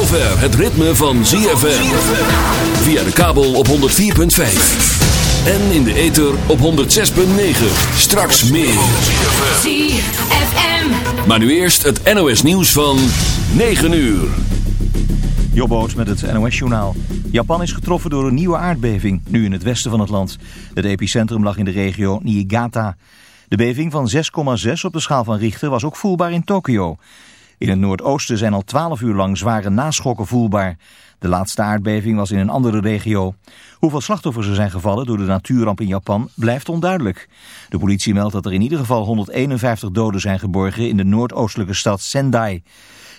zover het ritme van ZFM. Via de kabel op 104.5. En in de ether op 106.9. Straks meer. ZFM. Maar nu eerst het NOS nieuws van 9 uur. Jobboot met het NOS-journaal. Japan is getroffen door een nieuwe aardbeving, nu in het westen van het land. Het epicentrum lag in de regio Niigata. De beving van 6,6 op de schaal van Richter was ook voelbaar in Tokio. In het noordoosten zijn al 12 uur lang zware naschokken voelbaar. De laatste aardbeving was in een andere regio. Hoeveel slachtoffers er zijn gevallen door de natuurramp in Japan blijft onduidelijk. De politie meldt dat er in ieder geval 151 doden zijn geborgen in de noordoostelijke stad Sendai.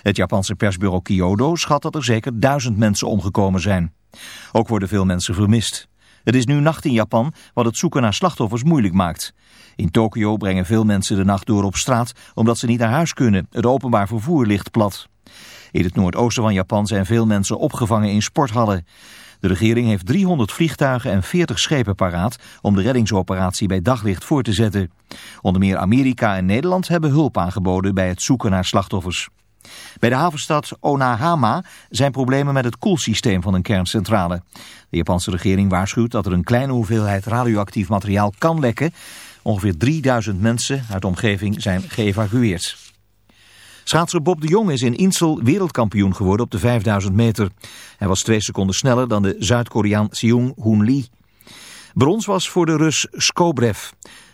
Het Japanse persbureau Kyodo schat dat er zeker duizend mensen omgekomen zijn. Ook worden veel mensen vermist. Het is nu nacht in Japan, wat het zoeken naar slachtoffers moeilijk maakt. In Tokio brengen veel mensen de nacht door op straat omdat ze niet naar huis kunnen. Het openbaar vervoer ligt plat. In het noordoosten van Japan zijn veel mensen opgevangen in sporthallen. De regering heeft 300 vliegtuigen en 40 schepen paraat om de reddingsoperatie bij daglicht voor te zetten. Onder meer Amerika en Nederland hebben hulp aangeboden bij het zoeken naar slachtoffers. Bij de havenstad Onahama zijn problemen met het koelsysteem van een kerncentrale. De Japanse regering waarschuwt dat er een kleine hoeveelheid radioactief materiaal kan lekken. Ongeveer 3000 mensen uit de omgeving zijn geëvacueerd. Schaatser Bob de Jong is in Insel wereldkampioen geworden op de 5000 meter. Hij was twee seconden sneller dan de Zuid-Koreaan Seung Hoon Lee. Brons was voor de Rus Skobrev.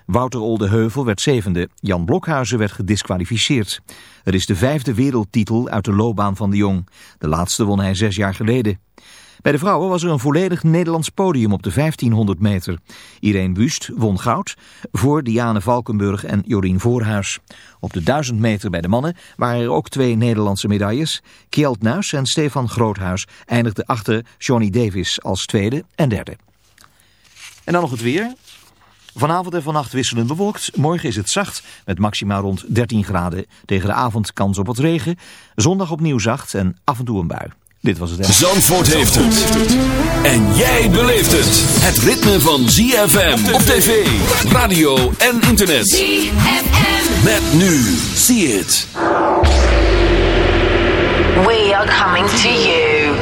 Wouter Oldeheuvel werd zevende. Jan Blokhuizen werd gedisqualificeerd. Het is de vijfde wereldtitel uit de loopbaan van de Jong. De laatste won hij zes jaar geleden. Bij de vrouwen was er een volledig Nederlands podium op de 1500 meter. Irene Wust won goud voor Diane Valkenburg en Jorien Voorhuis. Op de 1000 meter bij de mannen waren er ook twee Nederlandse medailles. Kjeld Nuis en Stefan Groothuis eindigden achter Johnny Davis als tweede en derde. En dan nog het weer. Vanavond en vannacht wisselend bewolkt. Morgen is het zacht met maxima rond 13 graden. Tegen de avond kans op wat regen. Zondag opnieuw zacht en af en toe een bui. Dit was het. Zandvoort heeft het. En jij beleeft het. Het ritme van ZFM op tv, radio en internet. ZFM. Met nu. See it. We are coming to you.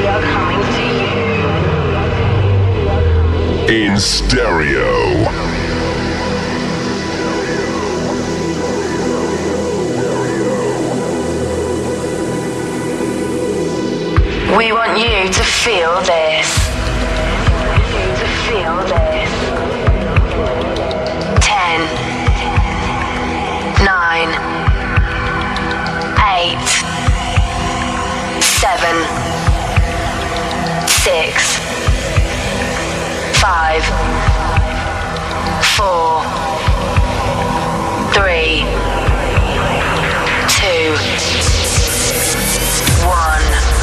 We are coming to you. in stereo. We want you to feel this. To feel this. Ten. Nine. Eight. Seven. Six. Five. Four. Three. Two. One.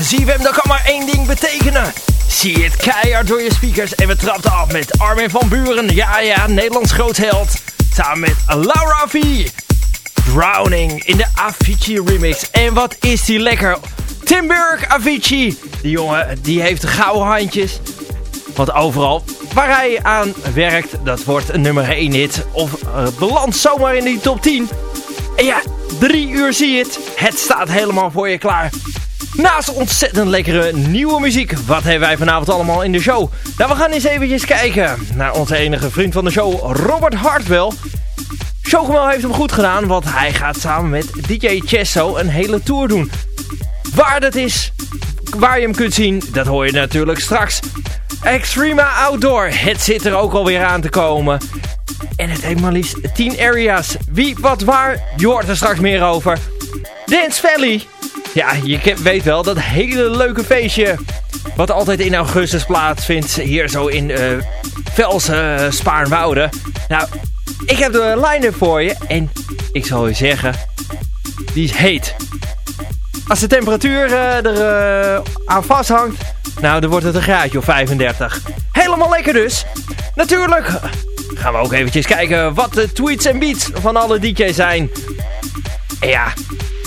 ZFM, dat kan maar één ding betekenen. Zie het keihard door je speakers en we trapten af met Armin van Buren. Ja, ja, Nederlands grootheld. Samen met Laura V. Drowning in de Avicii remix. En wat is die lekker. Tim Burke, Avicii. Die jongen, die heeft gouden handjes. Want overal waar hij aan werkt, dat wordt nummer 1 hit. Of uh, zomaar in die top 10. En ja, drie uur zie je het. Het staat helemaal voor je klaar. Naast ontzettend lekkere nieuwe muziek, wat hebben wij vanavond allemaal in de show? Nou, we gaan eens eventjes kijken naar onze enige vriend van de show, Robert Hartwell. Chocomel heeft hem goed gedaan, want hij gaat samen met DJ Chesso een hele tour doen. Waar dat is, waar je hem kunt zien, dat hoor je natuurlijk straks. Extrema Outdoor, het zit er ook alweer aan te komen. En het heeft maar liefst 10 areas. Wie, wat, waar, je hoort er straks meer over. Dance Valley, ja, je weet wel, dat hele leuke feestje... wat altijd in augustus plaatsvindt... hier zo in uh, Velsen, uh, Spaarnwoude. Nou, ik heb de line-up voor je... en ik zal je zeggen... die is heet. Als de temperatuur uh, er uh, aan vasthangt... nou, dan wordt het een graadje of 35. Helemaal lekker dus. Natuurlijk gaan we ook eventjes kijken... wat de tweets en beats van alle DJ's zijn... En ja,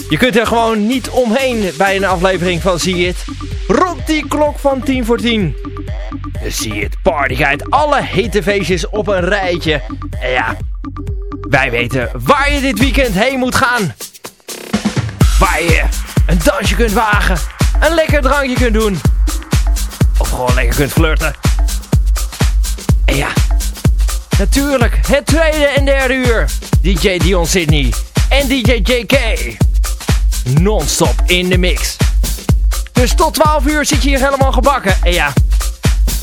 je kunt er gewoon niet omheen bij een aflevering van Zie het. Rond die klok van 10 voor 10. Zie het Partyguide. Alle hete feestjes op een rijtje. En ja, wij weten waar je dit weekend heen moet gaan. Waar je een dansje kunt wagen. Een lekker drankje kunt doen. Of gewoon lekker kunt flirten. En ja, Natuurlijk, het tweede en derde uur. DJ Dion Sydney en DJ JK. Non-stop in de mix. Dus tot 12 uur zit je hier helemaal gebakken. En ja,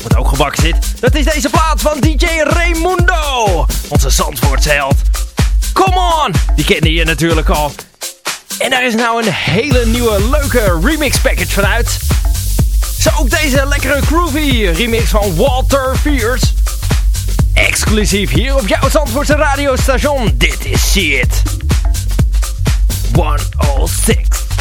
wat ook gebakken zit, dat is deze plaat van DJ Raimundo. Onze Zandvoortse held. Come on! Die kende je natuurlijk al. En daar is nou een hele nieuwe leuke remix package vanuit. Zo ook deze lekkere groovy remix van Walter Fierce. Exclusief hier op jouw Zandvoortse radiostation. Dit is See It. 106.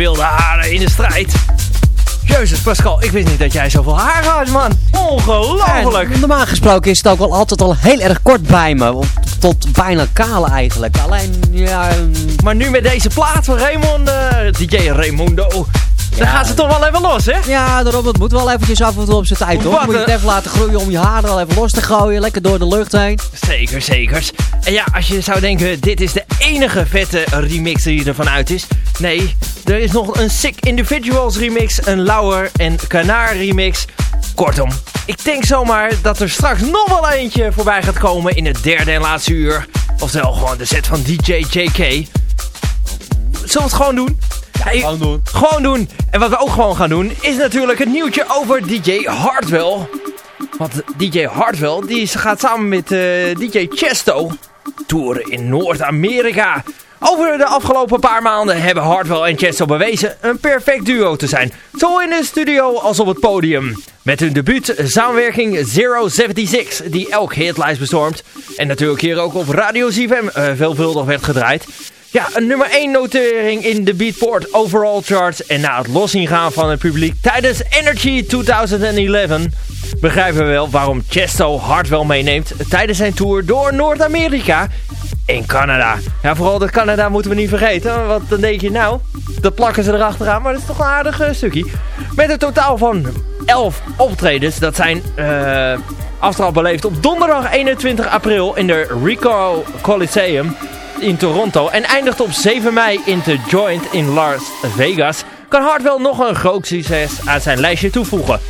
Wilde haren in de strijd. Jezus Pascal, ik wist niet dat jij zoveel haar had, man. Ongelooflijk. normaal gesproken is het ook wel altijd al heel erg kort bij me. Tot bijna kale eigenlijk. Alleen, ja... Maar nu met deze plaat van Raymond, uh, DJ Raimundo. Dan gaan ze toch wel even los, hè? Ja, daarom, het moet wel eventjes af en toe op zijn tijd, toch? Wat Moet je het een- even laten groeien om je haren wel even los te gooien. Lekker door de lucht heen. Zeker, zekers. En ja, als je zou denken, dit is de enige vette remix die ervan uit is. Nee, er is nog een Sick Individuals remix, een Lauer en Kanaar remix. Kortom, ik denk zomaar dat er straks nog wel eentje voorbij gaat komen in het derde en laatste uur. Oftewel gewoon de set van DJ JK. Zullen we het gewoon doen? Ja, ik- Gewoon doen. Gewoon doen. En wat we ook gewoon gaan doen, is natuurlijk het nieuwtje over DJ Hardwell. Want DJ Hardwell die gaat samen met eh, DJ Chesto toeren in Noord-Amerika. Over de afgelopen paar maanden hebben Hardwell en Chesto bewezen een perfect duo te zijn. Zowel in de studio als op het podium. Met hun debuut samenwerking 076, die elk hitlijst bestormt. En natuurlijk hier ook op Radio ZFM eh, veelvuldig werd gedraaid. Ja, een nummer 1 notering in de Beatport Overall Chart. En na het loszien gaan van het publiek tijdens Energy 2011... begrijpen we wel waarom Chesto Hardwell meeneemt tijdens zijn tour door Noord-Amerika en Canada. Ja, vooral dat Canada moeten we niet vergeten. Want dan denk je, nou, dat plakken ze erachteraan. Maar dat is toch een aardig eh, stukje. Met een totaal van 11 optredens. Dat zijn eh aftrap beleefd op donderdag 21 april in de Rico Coliseum in Toronto. En eindigt op 7 mei in The Joint in Las Vegas. Kan Hardwell nog een groot succes aan zijn lijstje toevoegen.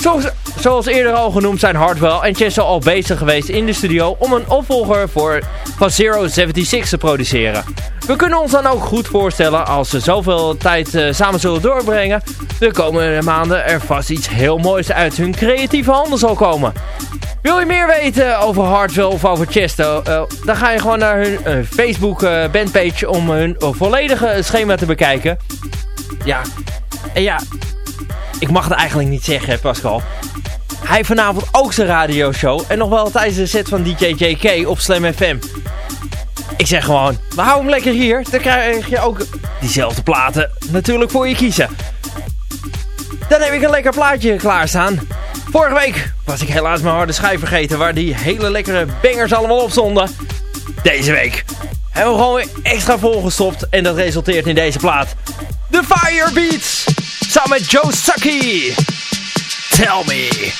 Zoals, zoals eerder al genoemd zijn Hardwell en Chesto al bezig geweest in de studio om een opvolger voor, van 076 te produceren. We kunnen ons dan ook goed voorstellen als ze zoveel tijd eh, samen zullen doorbrengen, de komende maanden er vast iets heel moois uit hun creatieve handen zal komen. Wil je meer weten over Hardwell of over Chesto? Eh, dan ga je gewoon naar hun eh, Facebook bandpage om hun volledige schema te bekijken. Ja, en ja, ik mag het eigenlijk niet zeggen, Pascal. Hij vanavond ook zijn radioshow. En nog wel tijdens de set van DJ JK op Slam FM. Ik zeg gewoon, we houden hem lekker hier. Dan krijg je ook diezelfde platen natuurlijk voor je kiezen. Dan heb ik een lekker plaatje klaarstaan. Vorige week was ik helaas mijn harde schijf vergeten waar die hele lekkere bangers allemaal op stonden. Deze week hebben we gewoon weer extra volgestopt en dat resulteert in deze plaat. The Fire Beats! Samen met Joe Saki. Tell me.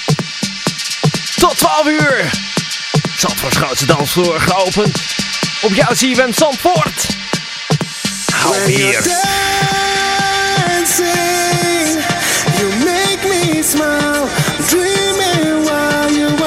Tot 12 uur. Zandvoorts grootste dansvloer geopend. Op jouw CWM Zandvoort. Hou hier. dancing, you make me smile. Dreaming while you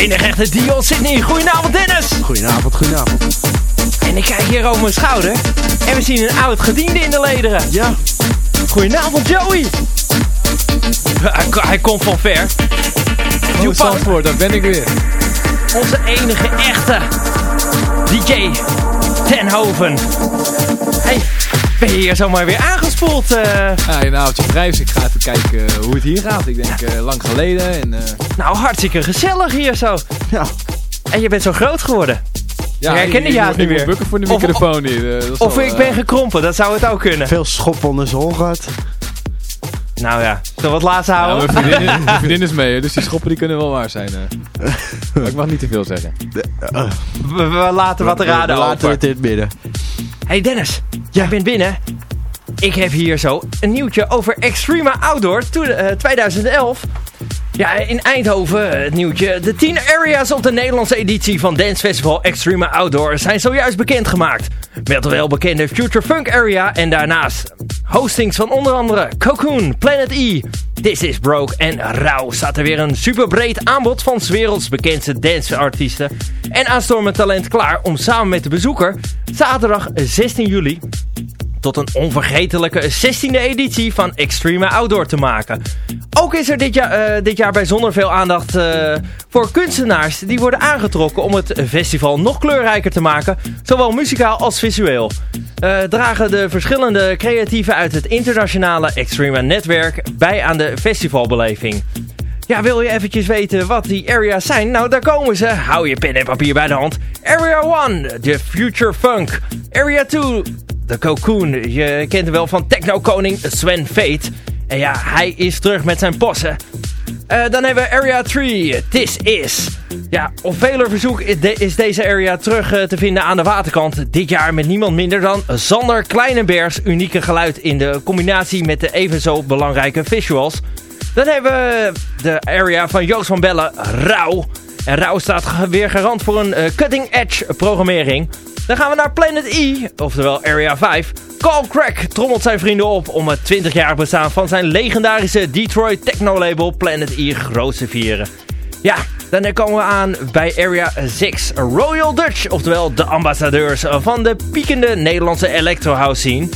enige echte Dion Sydney. Goedenavond Dennis. Goedenavond, goedenavond. En ik kijk hier over mijn schouder. En we zien een oud gediende in de lederen. Ja, Goedenavond Joey. Hij, hij komt van ver. Oh, Zandvoort, daar ben ik weer. onze enige echte DJ Tenhoven. Hey, ben je hier zomaar weer aangespoeld? eh? Ja, een avondje vrij, dus ik ga even kijken eh, hoe het hier gaat. Ik denk eh, lang geleden. En, eh, Nou, hartstikke gezellig hier zo. ja. En je bent zo groot geworden. ja, Ik herken je haast niet moet meer. bukken voor de Of- microfoon hier. eh, dat is Of wel, ik ben gekrompen, dat zou het ook kunnen. Veel schop onder zijn hol gehad. Nou ja, zullen we het laatste ja, houden? mijn, vriendin, is- mijn vriendin is mee, dus die schoppen die kunnen wel waar zijn. eh. maar ik mag niet te veel zeggen. we, we laten wat te raden We laten over. het in het midden. Hey Dennis, jij bent binnen. Ik heb hier zo een nieuwtje over Extrema Outdoor to- eh, 2011. Ja, in Eindhoven eh, het nieuwtje. De 10 areas op de Nederlandse editie van Dance Festival Extrema Outdoor zijn zojuist bekendgemaakt. Met de welbekende Future Funk Area en daarnaast hostings van onder andere Cocoon, Planet E, This Is Broke en Rauw. Staat er weer een superbreed aanbod van werelds bekendste danceartiesten. En aanstormend talent klaar om samen met de bezoeker zaterdag 16 juli tot een onvergetelijke 16e editie van Extreme Outdoor te maken. Ook is er dit jaar, eh, dit jaar bijzonder veel aandacht eh, voor kunstenaars die worden aangetrokken om het festival nog kleurrijker te maken, zowel muzikaal als visueel. Eh, dragen de verschillende creatieven uit het internationale Extreme netwerk bij aan de festivalbeleving. Ja, wil je eventjes weten wat die areas zijn? Nou, daar komen ze. Hou je pen en papier bij de hand. Area 1, de Future Funk. Area 2, de Cocoon. Je kent hem wel van techno-koning Sven Fate. En ja, hij is terug met zijn possen. Eh, dan hebben we Area 3, This Is. Ja, op vele verzoek is, de- is deze area terug eh, te vinden aan de waterkant. Dit jaar met niemand minder dan Sander Kleinenbergs unieke geluid in de combinatie met de even zo belangrijke visuals. Dan hebben we de area van Joost van Bellen, Rauw. En Rauw staat weer garant voor een eh, cutting-edge programmering. Dan gaan we naar Planet E, oftewel Area 5. Carl Crack trommelt zijn vrienden op om het 20-jarig bestaan van zijn legendarische Detroit techno-label Planet E groot te vieren. Ja, dan komen we aan bij Area 6, Royal Dutch, oftewel de ambassadeurs van de piekende Nederlandse electro house scene.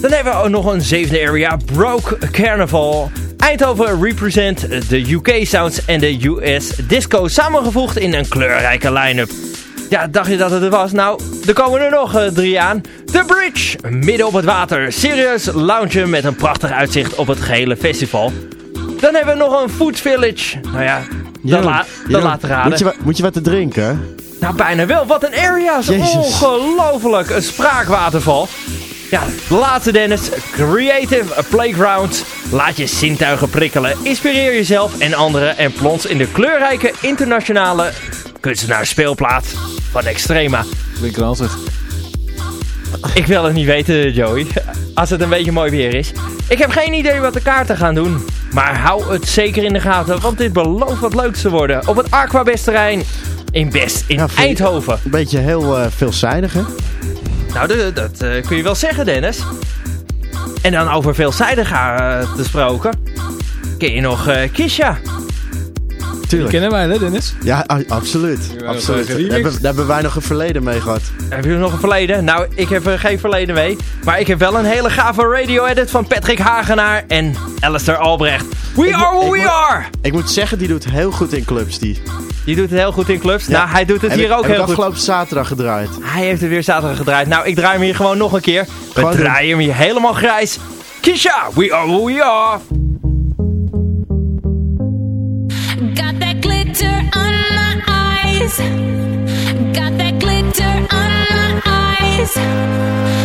Dan hebben we ook nog een zevende area, Broke Carnival. Eindhoven represent de UK Sounds en de US Disco samengevoegd in een kleurrijke line-up. Ja, dacht je dat het er was? Nou, er komen er nog eh, drie aan. The Bridge, midden op het water. Serieus lounge met een prachtig uitzicht op het gehele festival. Dan hebben we nog een Food Village. Nou ja, dat, la dat laten raden. Moet je, moet je wat te drinken? Nou, bijna wel. Wat een areas. Jezus. Ongelooflijk. Een spraakwaterval. Ja, de laatste Dennis. Creative Playground. Laat je zintuigen prikkelen. Inspireer jezelf en anderen. En plons in de kleurrijke internationale kunstenaarsspeelplaats van Extrema. Klinkt ranzig. Ik wil het niet weten, Joey. Als het een beetje mooi weer is. Ik heb geen idee wat de kaarten gaan doen. Maar hou het zeker in de gaten, want dit belooft wat leuks te worden. Op het Aquabest terrein in Best in Eindhoven. Een beetje heel eh, veelzijdig, hè? Nou, dat, dat eh, kun je wel zeggen, Dennis. En dan over veelzijdig uh, gesproken. Ken je nog eh Die kennen wij, hè, Dennis? Ja, absoluut. Absoluut. Daar hebben, daar hebben wij nog een verleden mee gehad. Hebben jullie nog een verleden? Nou, ik heb er geen verleden mee. Maar ik heb wel een hele gave radio-edit van Patrick Hagenaar en Alistair Albrecht. We Ik are who we moet- are! Ik moet zeggen, die doet heel goed in clubs, die. Die doet het heel goed in clubs. Ja. Nou, hij doet het Heb hier ik- ook heel goed. afgelopen zaterdag gedraaid. Hij heeft het weer zaterdag gedraaid. Nou, ik draai hem hier gewoon nog een keer. We draaien hem hier helemaal grijs. Kisha, we are who we are! Got that glitter on my eyes.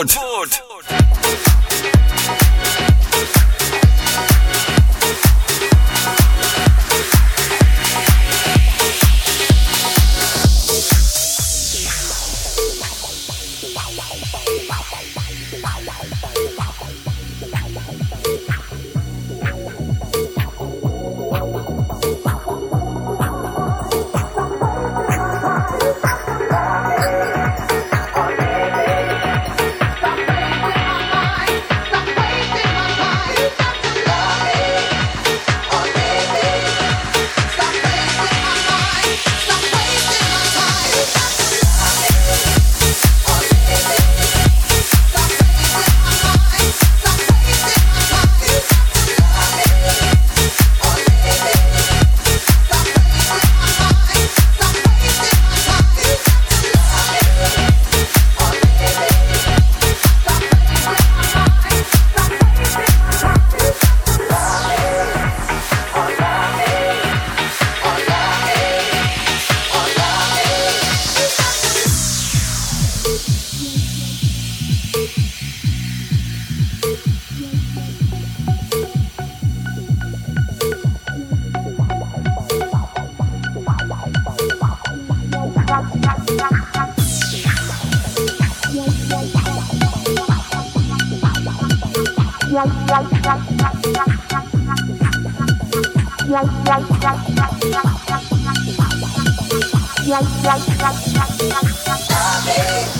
Zandvoort. Love it.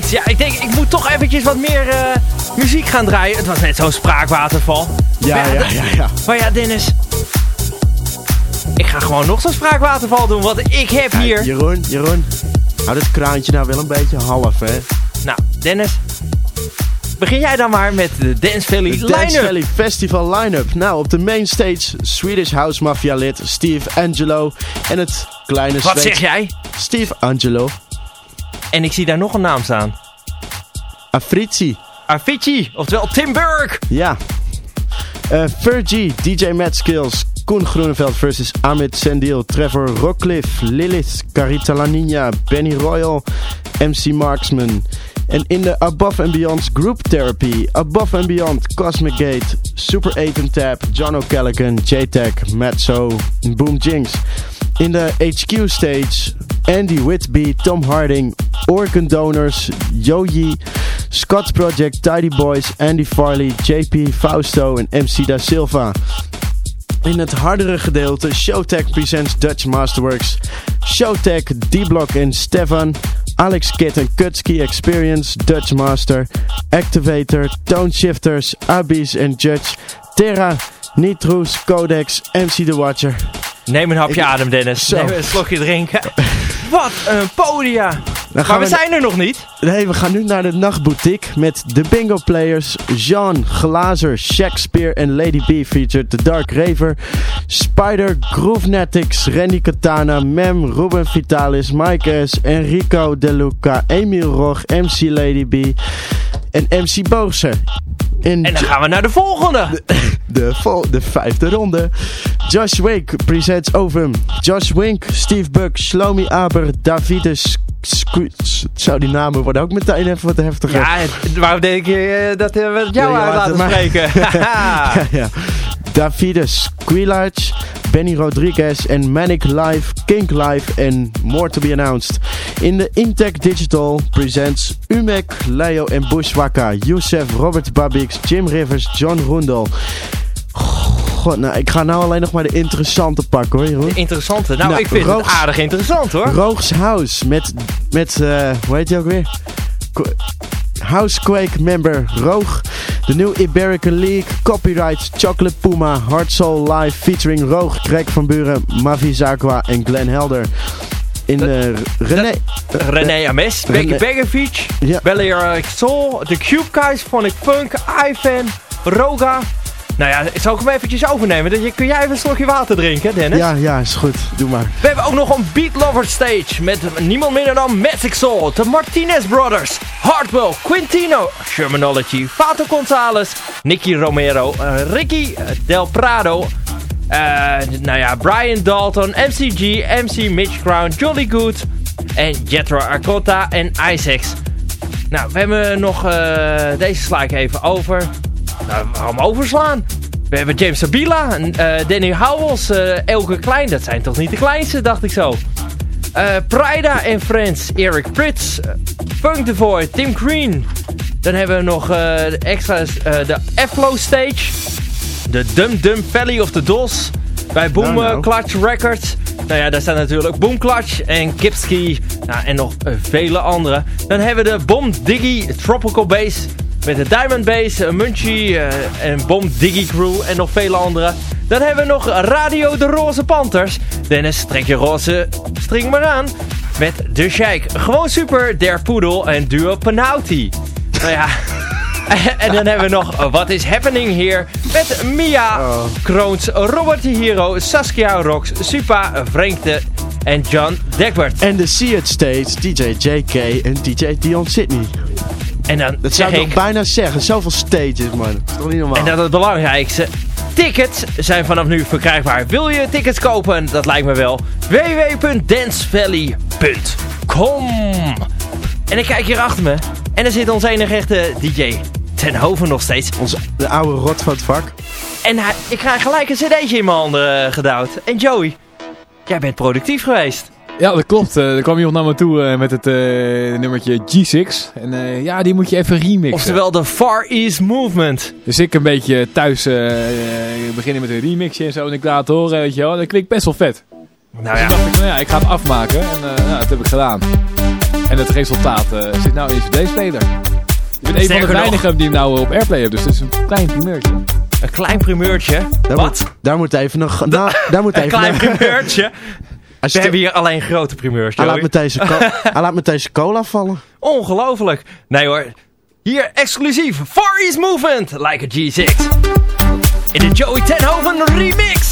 Ja, ik denk, ik moet toch eventjes wat meer eh, muziek gaan draaien. Het was net zo'n spraakwaterval. Ja, Maar ja, ja, ja. Maar ja, Dennis. Ik ga gewoon nog zo'n spraakwaterval doen, want ik heb hier... Jeroen, Jeroen. Hou het kraantje nou wel een beetje half, hè. Nou, Dennis. Begin jij dan maar met de Dance Valley Dance line-up. Valley Festival line-up. Nou, op de main stage Swedish House Mafia lid Steve Angelo en het kleine Wat Zweeds- zeg jij? Steve Angelo. En ik zie daar nog een naam staan. Afrizi. Avicii, oftewel Tim Burke. Ja. Eh Fergie, DJ Matt Skills, Koen Groeneveld versus Amit Sendil, Trevor Rockcliffe, Lilith, Carita La Nina, Benny Royal, MC Marksman. En in de Above and Beyond Group Therapy, Above and Beyond, Cosmic Gate, Super 8 and Tap, John O'Callaghan, J-Tech, Matzo, Boom Jinx. In de HQ stage, Andy Whitby, Tom Harding, Organ Donors, Yogi, Scott Project, Tidy Boys, Andy Farley, JP, Fausto en MC Da Silva. In het hardere gedeelte, Showtech presents Dutch Masterworks, Showtech, D-Block en Stefan, Alex Kidd en Kutski Experience, Dutch Master, Activator, Tone Shifters, Abis en Judge, Terra, Nitrous, Codex, MC The Watcher. Neem een hapje Ik- adem, Dennis. Zo. Neem een slokje drinken. Wat een podia. Dan Maar we- zijn er nog niet. Nee, we gaan nu naar de nachtboutique met de bingo players. Jean, Glazer, Shakespeare en Lady B featured The Dark Raver. Spider, Groovenetics, Randy Katana, Mem, Ruben Vitalis, Mike S, Enrico De Luca, Emil Rog, MC Lady B en MC Boogse. In En dan gaan we naar de volgende. de, vol- de vijfde ronde. Josh Wink presents Ovum. Josh Wink, Steve Buck, Shlomi Aber, Davides... Squ- s- Zo, die namen worden ook meteen even wat heftiger. Ja, waarom denk je eh, dat we het jou uit laten maar- spreken? Ja, ja. Davide Squilage, Benny Rodriguez en Manic Live, Kink Live en More to be announced. In de Intech Digital presents Umek, Leo en Bushwaka, Youssef, Robert Babix, Jim Rivers, John Roendel. God, nou, ik ga nou alleen nog maar de interessante pakken hoor, Jeroen. Interessante. Nou, Nou, ik vind Roogs- het aardig interessant hoor. Roogs House met, met eh, hoe heet die ook weer? Housequake member Roog. De nieuwe Iberican League. Copyright Chocolate Puma. Hard Soul Live featuring Roog, Greg van Buren, Mavi Zakwa en Glenn Helder. In de René. René Ames, Becky Begovic, Ja. Soul, The Cube Guys, Phonic Funk, Ivan, Roga. Nou ja, zal ik hem eventjes overnemen? Dan kun jij even een slokje water drinken, Dennis? Ja, ja, is goed. Doe maar. We hebben ook nog een Beat Lover stage met niemand minder dan Magic Soul, de Martinez Brothers, Hardwell, Quintino, Shermanology, Fato Gonzalez, Nicky Romero, eh, Ricky eh, Del Prado, eh, nou ja, Brian Dalton, MCG, MC Mitch Crown, Jolly Good en Jethro Arcota en Isaacs. Nou, we hebben nog, deze sla ik even over. Nou, waarom overslaan? We hebben James Sabila, eh, Danny Howells, eh, Elke Klein. Dat zijn toch niet de kleinste, dacht ik zo. Eh Prida en Friends, Eric Prits, Funk Tim Green. Dan hebben we nog de extra's, de Aflo Stage. De Dum Dum Valley of the Dos. Bij Boom Nou, Clutch Records. Nou ja, daar staan natuurlijk Boom Clutch en Kipski. Nou, en nog vele andere. Dan hebben we de Bomb Diggy Tropical Bass. Met de Diamond Bass, eh, Munchie eh, en Bomb Diggy Crew en nog vele andere. Dan hebben we nog Radio de Roze Panthers. Dennis, trek je roze string maar aan. Met De Sheik. Gewoon super, Der Poedel en Duo Panauti. Nou ja... en dan hebben we nog uh, What is Happening Here met Mia, Kroons, Robert de Hero, Saskia Rox, Supa, Vrenkte en John Degbert. En de See It Stage, DJ JK en DJ Dion Sydney. En dan Dat zou ik ik, bijna zeggen. Zoveel stages, man. Dat is toch niet normaal? en dat het belangrijkste, tickets zijn vanaf nu verkrijgbaar. Wil je tickets kopen? Dat lijkt me wel. www.dancevalley.com En ik kijk hier achter me en er zit ons enige echte DJ ten Hoven nog steeds. Onze, de oude rot van het vak. En hij, ik krijg gelijk een cd'tje in mijn handen eh, gedouwd. En Joey, jij bent productief geweest. Ja, dat klopt. Eh, er kwam iemand naar me toe eh, met het eh, nummertje G6. En eh, ja, die moet je even remixen. Oftewel de Far East Movement. Dus ik een beetje thuis beginnen met een remixje en zo. En ik laat het horen, weet je wel. Dat klinkt best wel vet. Nou Dus ja, toen dacht ik, nou ja, ik ga het afmaken. En uh, nou, dat heb ik gedaan. En het resultaat uh, zit nou in de cd-speler. Ik ben een van de weinigen die hem nou op Airplay heeft. Dus het is een klein primeurtje. Een klein primeurtje? Daar Wat? Moet, daar moet even nog... Nou, daar moet een even klein primeurtje? We hebben hier alleen grote primeurs, hij, laat met hij laat cola vallen. Ongelooflijk. Nee hoor. Hier exclusief. Far East Movement. Like a G6. In de Joey Tenhoven remix.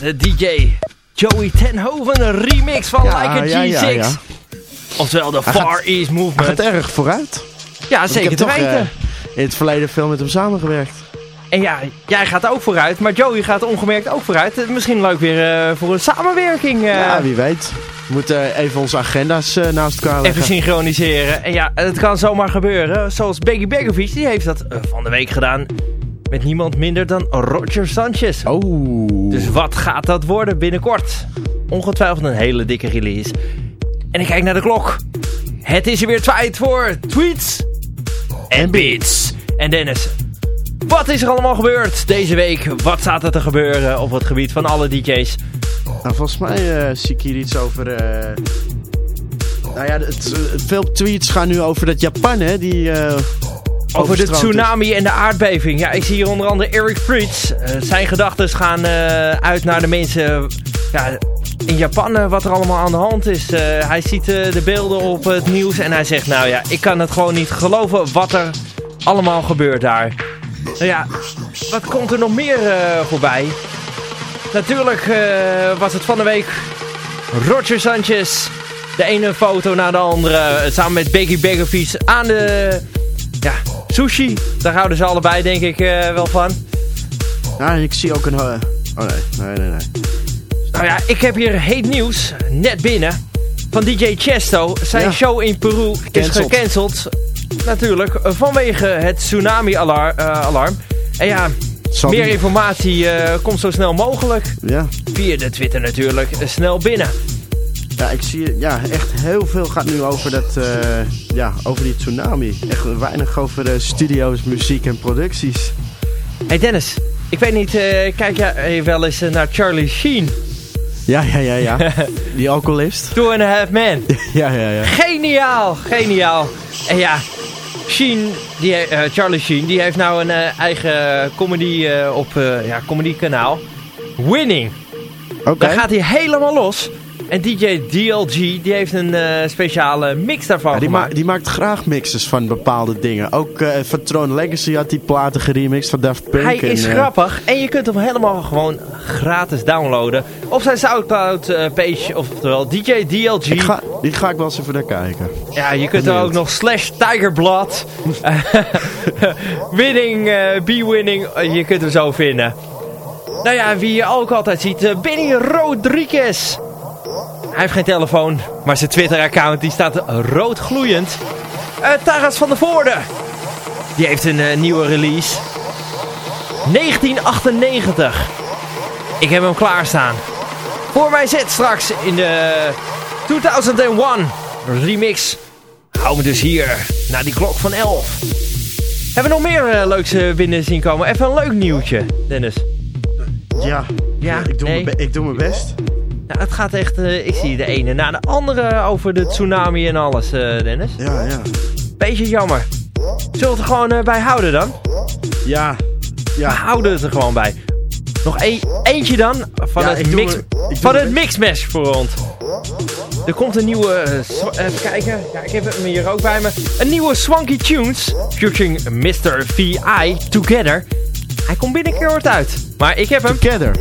De DJ Joey Tenhoven, een remix van Ja, Like a ja, G6. ja. Oftewel de Hij Far gaat- East Hij Movement. gaat erg vooruit. ja, Want zeker ik te heb toch, weten. eh, in het verleden veel met hem samengewerkt. En ja, jij gaat ook vooruit, maar Joey gaat ongemerkt ook vooruit. Eh, Misschien leuk weer eh, voor een samenwerking. ja, wie weet. We moeten even onze agenda's naast elkaar Even synchroniseren. En ja, het kan zomaar gebeuren. Zoals Becky Begovic, die heeft dat van de week gedaan. Met niemand minder dan Roger Sanchez. Oh. Dus wat gaat dat worden binnenkort? Ongetwijfeld een hele dikke release. En ik kijk naar de klok. Het is er weer tijd voor tweets en beats. En Dennis, wat is er allemaal gebeurd deze week? Wat staat er te gebeuren op het gebied van alle DJ's? Nou, volgens mij eh, zie ik hier iets over... eh, Nou ja, het, veel tweets gaan nu over dat Japan, hè, die... eh, Over de is. tsunami en de aardbeving. Ja, ik zie hier onder andere Eric Fritz. Eh, zijn gedachten gaan eh, uit naar de mensen ja, in Japan, eh, wat er allemaal aan de hand is. Hij ziet de beelden op het nieuws en hij zegt, nou ja, ik kan het gewoon niet geloven wat er allemaal gebeurt daar. Nou ja, wat komt er nog meer voorbij? Natuurlijk was het van de week Roger Sanchez. De ene foto na de andere. Samen met Becky Begovic aan de ja, sushi. Daar houden ze allebei denk ik eh, wel van. Ja, ik zie ook een... eh, oh nee, nee, nee, nee. Nou ja, ik heb hier heet nieuws. Net binnen. Van DJ Chesto. Zijn Ja. show in Peru is Gecanceld. Natuurlijk. eh, Vanwege het tsunami-alarm. en ja, meer informatie eh, komt zo snel mogelijk. Ja. Via de Twitter natuurlijk. eh, snel binnen. Ja, ik zie ja, echt heel veel gaat nu over, dat, eh, ja, over die tsunami. Echt weinig over de studio's, muziek en producties. Hey Dennis. Ik weet niet, eh, kijk jij wel eens eh, naar Charlie Sheen? Ja, ja, ja, ja. die alcoholist. Two and a Half Men. Ja, ja, ja. Geniaal, geniaal. En ja, Sheen, die, eh, Charlie Sheen, die heeft nou een eh, eigen comedy eh, op eh ja, comedy kanaal. Winning. Oké. Daar gaat hij helemaal los. En DJ DLG, die heeft een eh, speciale mix daarvan Ja, die, ma gemaakt. die maakt graag mixes van bepaalde dingen. Ook eh, van Legacy had die platen geremixed van Daft Punk. Hij is eh, grappig en je kunt hem helemaal gewoon gratis downloaden op zijn Soundcloud page, oftewel DJ DLG. ik ga, die ga ik wel eens even naar kijken. Ja, je kunt er ook nog slash Tigerblood. winning, B-winning. je kunt hem zo vinden. Nou ja, wie je ook altijd ziet. Benny Rodriguez. Hij heeft geen telefoon. Maar zijn Twitter-account die staat rood gloeiend. Eh Taras van der Voorde. Die heeft een eh, nieuwe release. 1998. Ik heb hem klaarstaan. Voor mij zet straks in de 2001 remix. Hou me dus hier naar die klok van 11. Hebben we nog meer eh, leuks binnen zien komen? Even een leuk nieuwtje, Dennis. Ja, Ja, ik, doe nee. ik doe mijn best. Nou, het gaat echt, eh, ik zie de ene na de andere over de tsunami en alles, eh, Dennis. Ja, ja. Beetje jammer. Zullen we het er gewoon eh, bij houden dan? Ja, We ja. houden het er gewoon bij. Nog een, eentje dan van Ja, het, mix, van het mixmash voor ons. Er komt een nieuwe, even kijken, ja, ik heb hem hier ook bij me. Een nieuwe Swanky Tunes, featuring Mr. VI, Together. Hij komt binnenkort uit, maar ik heb hem, Together.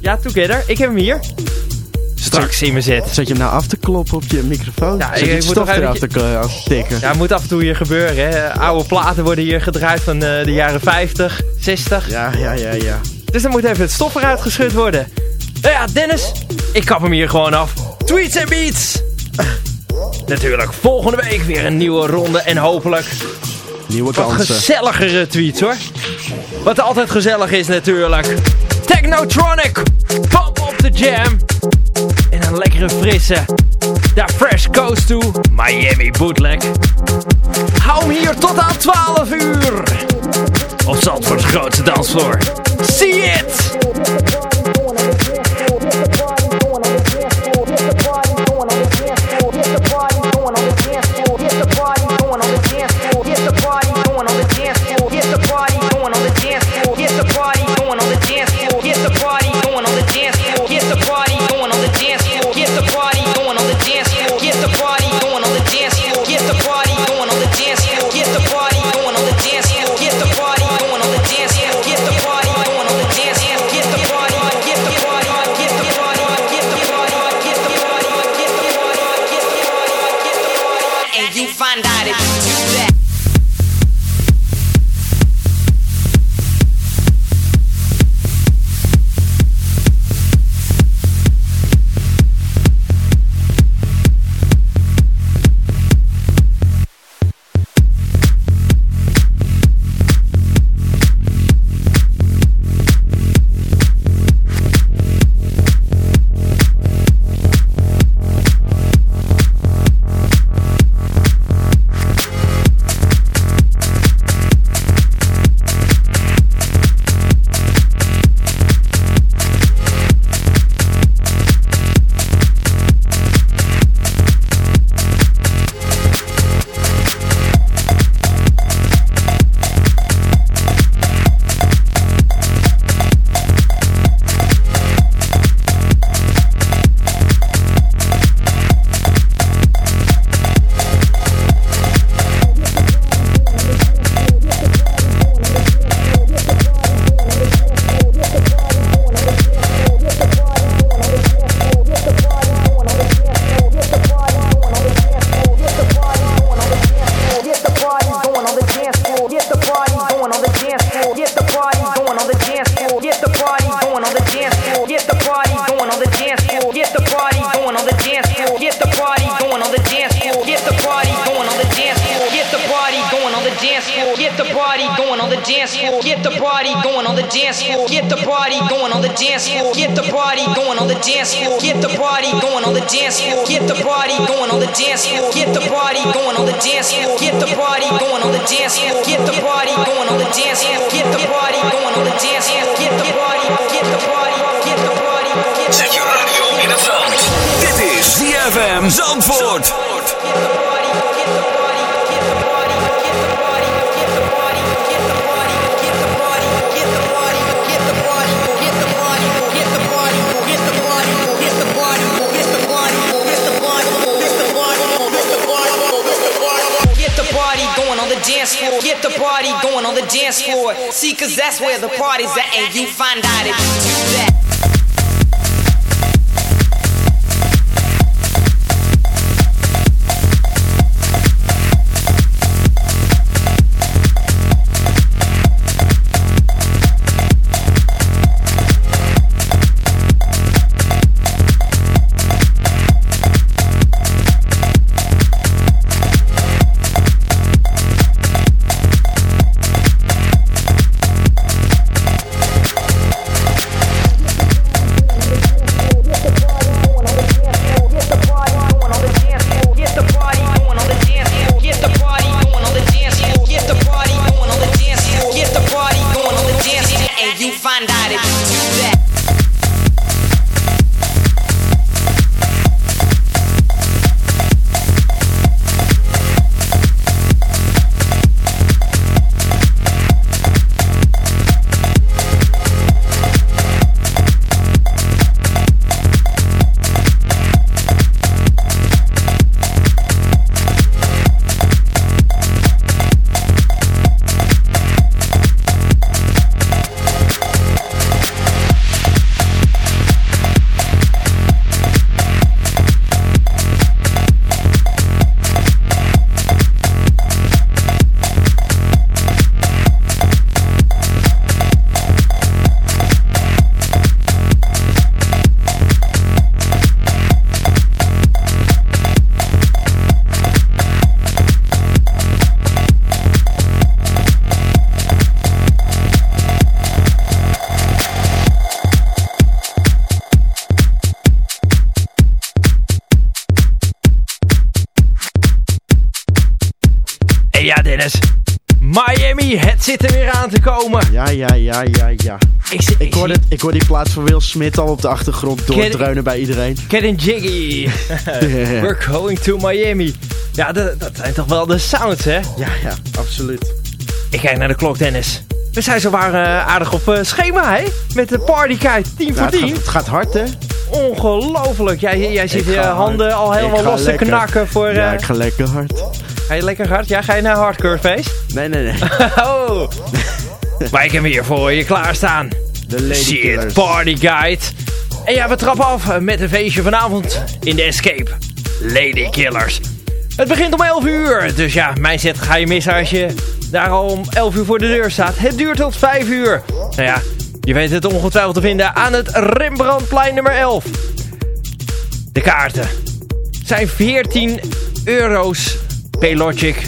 ja Together, ik heb hem hier. Straks in mijn zet. Zet je hem nou af te kloppen op je microfoon? Ja, je moet nog eraf even- te, tikken? Ja, moet af en toe hier gebeuren, hè. Oude platen worden hier gedraaid van eh, de jaren 50, 60. Ja, ja, ja, ja. Dus dan moet even het stof eruit geschud worden. Nou ja, Dennis, ik kap hem hier gewoon af. Tweets en beats. Natuurlijk, volgende week weer een nieuwe ronde en hopelijk Nieuwe wat kansen. gezelligere tweets hoor. Wat altijd gezellig is natuurlijk. Technotronic, pop op de jam. En een lekkere frisse. Da Fresh Coast to Miami Bootleg. Hou hier tot aan 12 uur. Op Zandvoorts grootste dansvloer. See it! Dance floor. Get the party going on the dance floor. See, cause that's where the party's at, and you find out if you do that. Dennis. Miami, het zit er weer aan te komen. Ja, ja, ja, ja, ja. Ik, hoor, dit, ik hoor die plaats van Will Smith al op de achtergrond doordreunen bij iedereen. Getting jiggy. We're going to Miami. Ja, dat, dat zijn toch wel de sounds, hè? Ja, ja, absoluut. Ik kijk naar de klok, Dennis. We zijn zo waar eh, aardig op eh, schema, hè? Met de partykite 10 Ja, voor het, 10. gaat, het gaat hard, hè? Ongelooflijk. Jij, jij ziet je handen hard. al helemaal los te knakken voor... Ja, eh, ik ga lekker hard. Ga je lekker hard? Ja, ga je naar een hardcore feest? Nee, nee, nee. oh! maar ik heb hier voor je klaarstaan. De Lady Shit Killers. Party Guide. En ja, we trappen af met een feestje vanavond in de Escape. Lady Killers. Het begint om 11 uur. Dus ja, mijn set ga je missen als je daar al om 11 uur voor de deur staat. Het duurt tot 5 uur. Nou ja, je weet het ongetwijfeld te vinden aan het Rembrandtplein nummer 11. De kaarten zijn 14 euro's. Paylogic.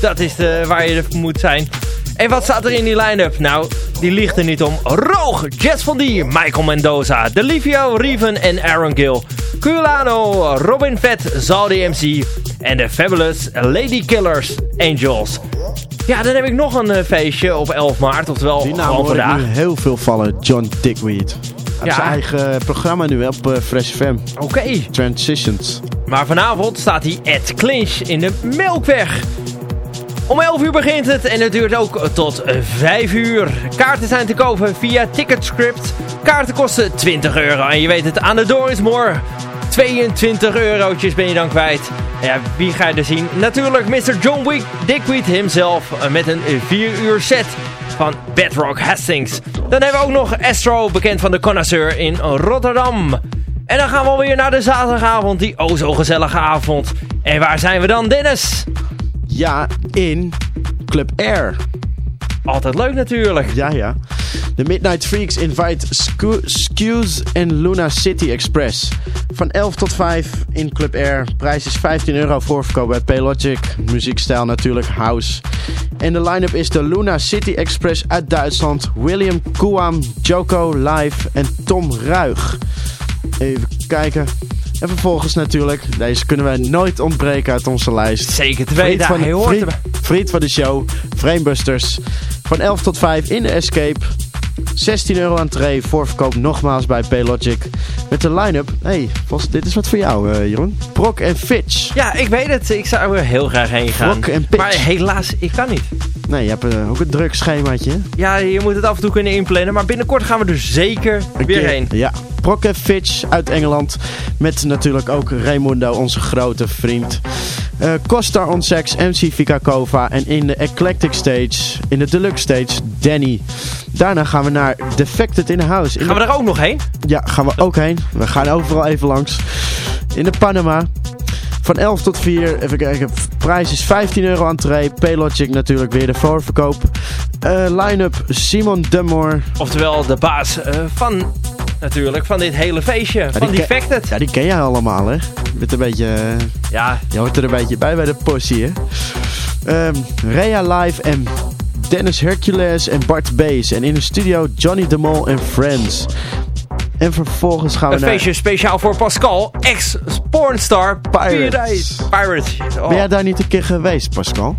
Dat is de, waar je er moet zijn. En wat staat er in die line-up? Nou, die ligt er niet om. Roog, Jess van Die, Michael Mendoza, Delivio, Riven en Aaron Gill. Culano, Robin Fett, Zaldi MC en de Fabulous Lady Killers Angels. Ja, dan heb ik nog een eh, feestje op 11 maart, oftewel Die naam gewoon vandaag. heel veel vallen. John Dickweed. Hij heeft zijn eigen programma nu op eh, Fresh FM. Oké, Transitions. maar vanavond staat hij at Clinch in de Melkweg. Om 11 uur begint het en het duurt ook tot 5 uur. Kaarten zijn te kopen via Ticketscript. Kaarten kosten 20 euro. En je weet het, aan de door is more. 22 eurotjes ben je dan kwijt. Ja, wie ga je er zien? Natuurlijk Mr. John Wick Dickweed himself. eh, Met een 4 uur set van Bedrock Hastings. Dan hebben we ook nog Astro, bekend van de Connoisseur in Rotterdam. En dan gaan we alweer naar de zaterdagavond, die o zo gezellige avond. En waar zijn we dan, Dennis? Ja, in Club Air. Altijd leuk natuurlijk. Ja, ja. De Midnight Freaks invite Skews en Luna City Express. Van 11 tot 5 in Club Air. Prijs is 15 euro voorverkoop bij Paylogic. Muziekstijl natuurlijk house. En de line-up is de Luna City Express uit Duitsland. William Kuam, Joko Live en Tom Ruig. Even kijken. En vervolgens natuurlijk, deze kunnen wij nooit ontbreken uit onze lijst. Zeker te Vriend weten, van, hij hoort van de show, Framebusters. Van 11 tot 5 in de Escape. 16 euro entree, voorverkoop nogmaals bij Paylogic. Met de line-up, hey, Vos, dit is wat voor jou, eh, Jeroen. Brok en Fitch. Ja, ik weet het. Ik zou er heel graag heen gaan. Rock en pitch. Maar helaas, ik kan niet. Nee, je hebt eh, ook een druk schemaatje. Ja, je moet het af en toe kunnen inplannen. Maar binnenkort gaan we er zeker weer heen. Ja, Brok en Fitch uit Engeland. Met natuurlijk ook Raimundo, onze grote vriend. Eh Costar on Sex, MC Vika Kova. En in de Eclectic Stage, in de Deluxe Stage, Danny. Daarna gaan we naar Defected in the House. In Gaan we er ook nog heen? Ja, gaan we ook heen. We gaan overal even langs. In de Panama. Van 11 tot 4. Even kijken. Prijs is 15 euro entree. Paylogic natuurlijk weer de voorverkoop. Eh Line-up Simon Dumore. Oftewel de baas eh, van, natuurlijk, van dit hele feestje. van die Defected. Ja, die ken jij allemaal, hè? Je bent een beetje... Ja, Je hoort er een beetje bij bij de possie, hè? Ehm Rea Live en Dennis Hercules en Bart Bees. En in de studio Johnny de Mol en Friends. En vervolgens gaan we een naar... feestje speciaal voor Pascal, ex-pornstar Pirates. Pirates. Oh, Ben jij daar niet een keer geweest, Pascal?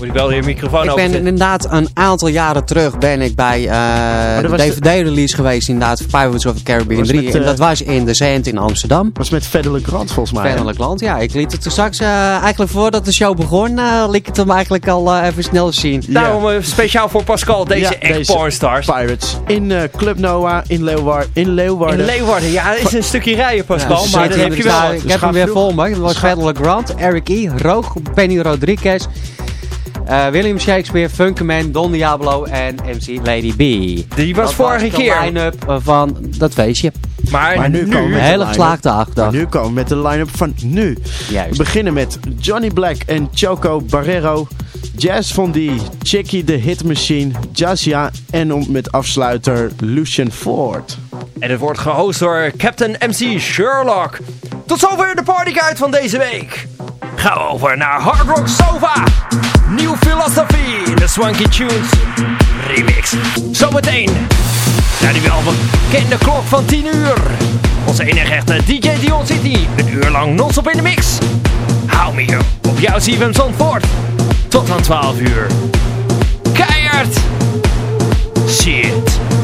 Moet ik wel je microfoon Ik ben inderdaad een aantal jaren terug ben ik bij eh, dat de was de- DVD-release geweest inderdaad van Pirates of the Caribbean Was 3. met, en eh, dat was in de Zand in Amsterdam. was met Federle Grant volgens mij. Verderlijk land, ja. Ik liet het er straks, eh, eigenlijk voordat de show begon, liet ik het hem eigenlijk al even snel zien. Daarom eh, speciaal voor Pascal, deze Ja, ex-pornstars. Pirates. In eh, Club Noah in, Leeuwar in In Leeuwarden. Leeuwarden, ja, dat is een stukje rijden, Pascal, Ja, maar dus dat heb je wel. Ik heb hem weer vol, man. Het was Scha- Federlijk Grant, Eric E., Roog, Penny Rodriguez, eh, William Shakespeare, Funkerman, Don Diablo en MC Lady B. Die was Dat vorige de keer. line-up van dat feestje. Maar, Maar nu nu, komen we Een met hele geslaagde achtdag. nu komen we met de line-up van nu. We Juist. beginnen met Johnny Black en Choco Barrero. Jazz Fondie, Chicky the Hit Machine, Jazia en om met afsluiter Lucian Ford. En het wordt gehost door Captain MC Sherlock. Tot zover de partyguide van deze week. Gaan we over naar Hard Rock Sofa. New Philosophy in de Swanky Tunes remix. Zometeen, naar die al ken de klok van 10 uur. Onze enige echte DJ Dion City, een uur lang non-stop in de mix. Hou me hier op jouw CFM Zandvoort, tot aan 12 uur. Keihard! Shit!